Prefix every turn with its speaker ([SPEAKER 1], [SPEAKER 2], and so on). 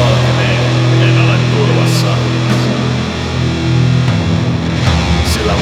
[SPEAKER 1] valkenee, en ole turvassa. Sillä